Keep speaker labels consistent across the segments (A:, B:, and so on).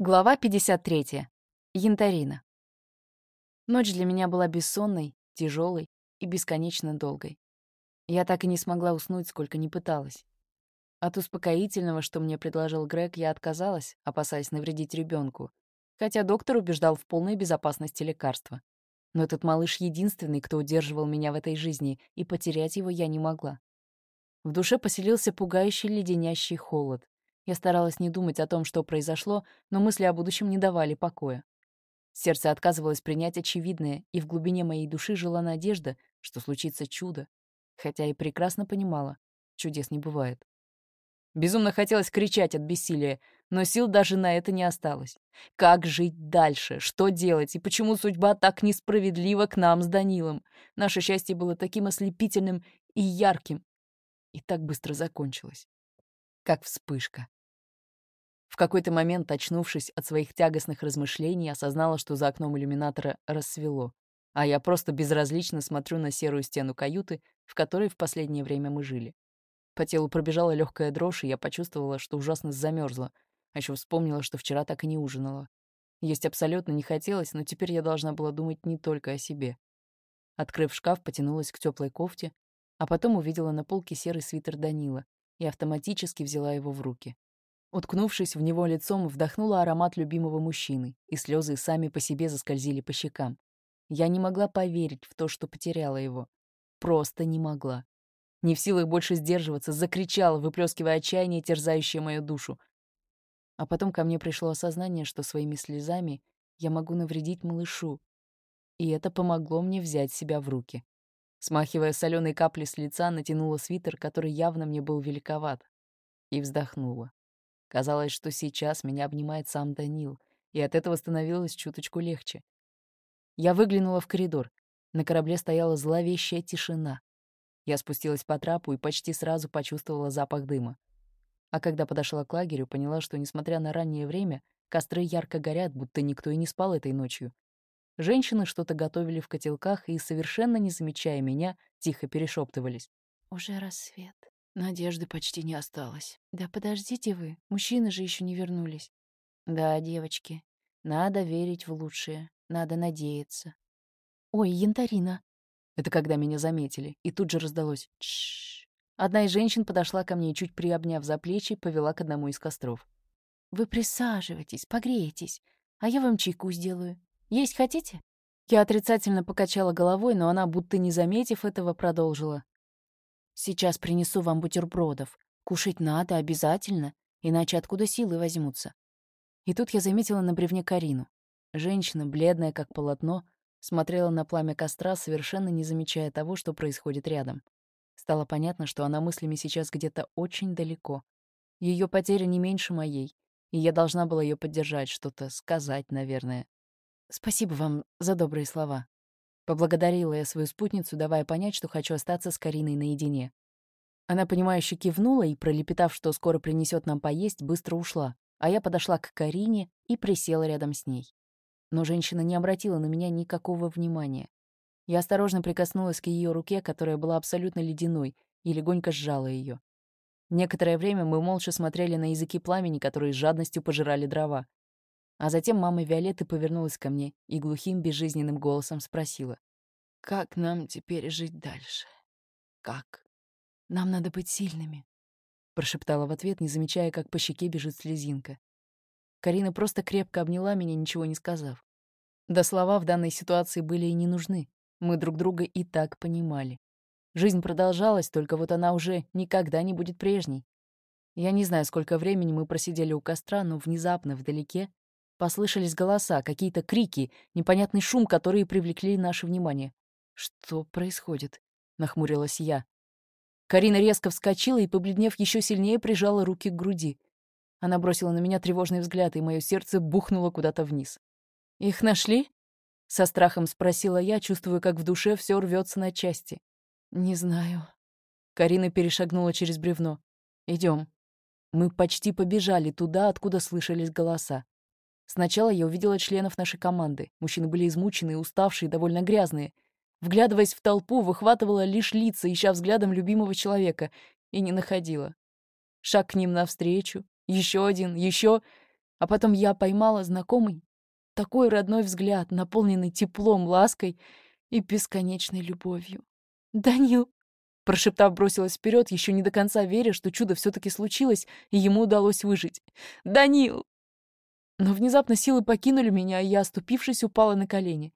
A: Глава 53. Янтарина. Ночь для меня была бессонной, тяжелой и бесконечно долгой. Я так и не смогла уснуть, сколько не пыталась. От успокоительного, что мне предложил Грег, я отказалась, опасаясь навредить ребенку, хотя доктор убеждал в полной безопасности лекарства. Но этот малыш единственный, кто удерживал меня в этой жизни, и потерять его я не могла. В душе поселился пугающий леденящий холод. Я старалась не думать о том, что произошло, но мысли о будущем не давали покоя. Сердце отказывалось принять очевидное, и в глубине моей души жила надежда, что случится чудо, хотя и прекрасно понимала, чудес не бывает. Безумно хотелось кричать от бессилия, но сил даже на это не осталось. Как жить дальше? Что делать? И почему судьба так несправедлива к нам с Данилом? Наше счастье было таким ослепительным и ярким, и так быстро закончилось. Как вспышка. В какой-то момент, очнувшись от своих тягостных размышлений, осознала, что за окном иллюминатора рассвело, а я просто безразлично смотрю на серую стену каюты, в которой в последнее время мы жили. По телу пробежала легкая дрожь, и я почувствовала, что ужасно замерзла, а еще вспомнила, что вчера так и не ужинала. Есть абсолютно не хотелось, но теперь я должна была думать не только о себе. Открыв шкаф, потянулась к теплой кофте, а потом увидела на полке серый свитер Данила и автоматически взяла его в руки. Уткнувшись в него лицом, вдохнула аромат любимого мужчины, и слезы сами по себе заскользили по щекам. Я не могла поверить в то, что потеряла его. Просто не могла. Не в силах больше сдерживаться, закричала, выплескивая отчаяние, терзающее мою душу. А потом ко мне пришло осознание, что своими слезами я могу навредить малышу. И это помогло мне взять себя в руки. Смахивая соленые капли с лица, натянула свитер, который явно мне был великоват, и вздохнула. Казалось, что сейчас меня обнимает сам Данил, и от этого становилось чуточку легче. Я выглянула в коридор. На корабле стояла зловещая тишина. Я спустилась по трапу и почти сразу почувствовала запах дыма. А когда подошла к лагерю, поняла, что, несмотря на раннее время, костры ярко горят, будто никто и не спал этой ночью. Женщины что-то готовили в котелках и, совершенно не замечая меня, тихо перешептывались.
B: «Уже рассвет. Надежды почти не осталось. Да подождите вы, мужчины же еще не вернулись.
A: Да, девочки, надо верить в лучшее, надо надеяться.
B: Ой, Янтарина.
A: Это когда меня заметили, и тут же раздалось «Тш». Одна из женщин подошла ко мне и, чуть приобняв за плечи, повела к одному из костров.
B: «Вы присаживайтесь, погрейтесь, а я вам чайку сделаю. Есть хотите?»
A: Я отрицательно покачала головой, но она, будто не заметив этого, продолжила.
B: Сейчас принесу вам бутербродов. Кушать надо обязательно, иначе откуда силы возьмутся?»
A: И тут я заметила на бревне Карину. Женщина, бледная как полотно, смотрела на пламя костра, совершенно не замечая того, что происходит рядом. Стало понятно, что она мыслями сейчас где-то очень далеко. Ее потеря не меньше моей, и я должна была ее поддержать, что-то сказать, наверное. Спасибо вам за добрые слова. Поблагодарила я свою спутницу, давая понять, что хочу остаться с Кариной наедине. Она, понимающе кивнула и, пролепетав, что скоро принесет нам поесть, быстро ушла, а я подошла к Карине и присела рядом с ней. Но женщина не обратила на меня никакого внимания. Я осторожно прикоснулась к ее руке, которая была абсолютно ледяной, и легонько сжала ее. Некоторое время мы молча смотрели на языки пламени, которые с жадностью пожирали дрова. А затем мама Виолетты повернулась ко мне и глухим безжизненным голосом спросила. «Как нам теперь жить дальше? Как? Нам надо быть сильными», — прошептала в ответ, не замечая, как по щеке бежит слезинка. Карина просто крепко обняла меня, ничего не сказав. Да слова в данной ситуации были и не нужны. Мы друг друга и так понимали. Жизнь продолжалась, только вот она уже никогда не будет прежней. Я не знаю, сколько времени мы просидели у костра, но внезапно вдалеке Послышались голоса, какие-то крики, непонятный шум, которые привлекли наше внимание. «Что происходит?» — нахмурилась я. Карина резко вскочила и, побледнев еще сильнее, прижала руки к груди. Она бросила на меня тревожный взгляд, и мое сердце бухнуло куда-то вниз. «Их нашли?» — со страхом спросила я, чувствуя, как в душе все рвется на части. «Не знаю». Карина перешагнула через бревно. Идем. Мы почти побежали туда, откуда слышались голоса. Сначала я увидела членов нашей команды. Мужчины были измученные, уставшие, довольно грязные. Вглядываясь в толпу, выхватывала лишь лица, ища взглядом любимого человека, и не находила. Шаг к ним навстречу, еще один, еще. А потом я поймала знакомый, такой родной взгляд, наполненный теплом, лаской и бесконечной любовью. «Данил!» Прошептав, бросилась вперед, еще не до конца веря, что чудо все-таки случилось, и ему удалось выжить. «Данил!» Но внезапно силы покинули меня, и я, оступившись, упала на колени.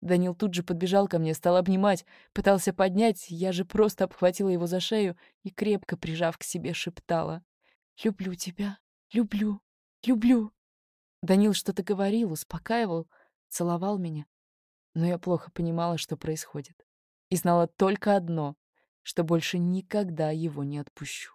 A: Данил тут же подбежал ко мне, стал обнимать, пытался поднять, я же просто обхватила его за шею и, крепко прижав к себе, шептала. «Люблю тебя, люблю, люблю». Данил что-то говорил, успокаивал, целовал меня. Но я плохо понимала, что происходит. И знала только одно, что больше никогда его не отпущу.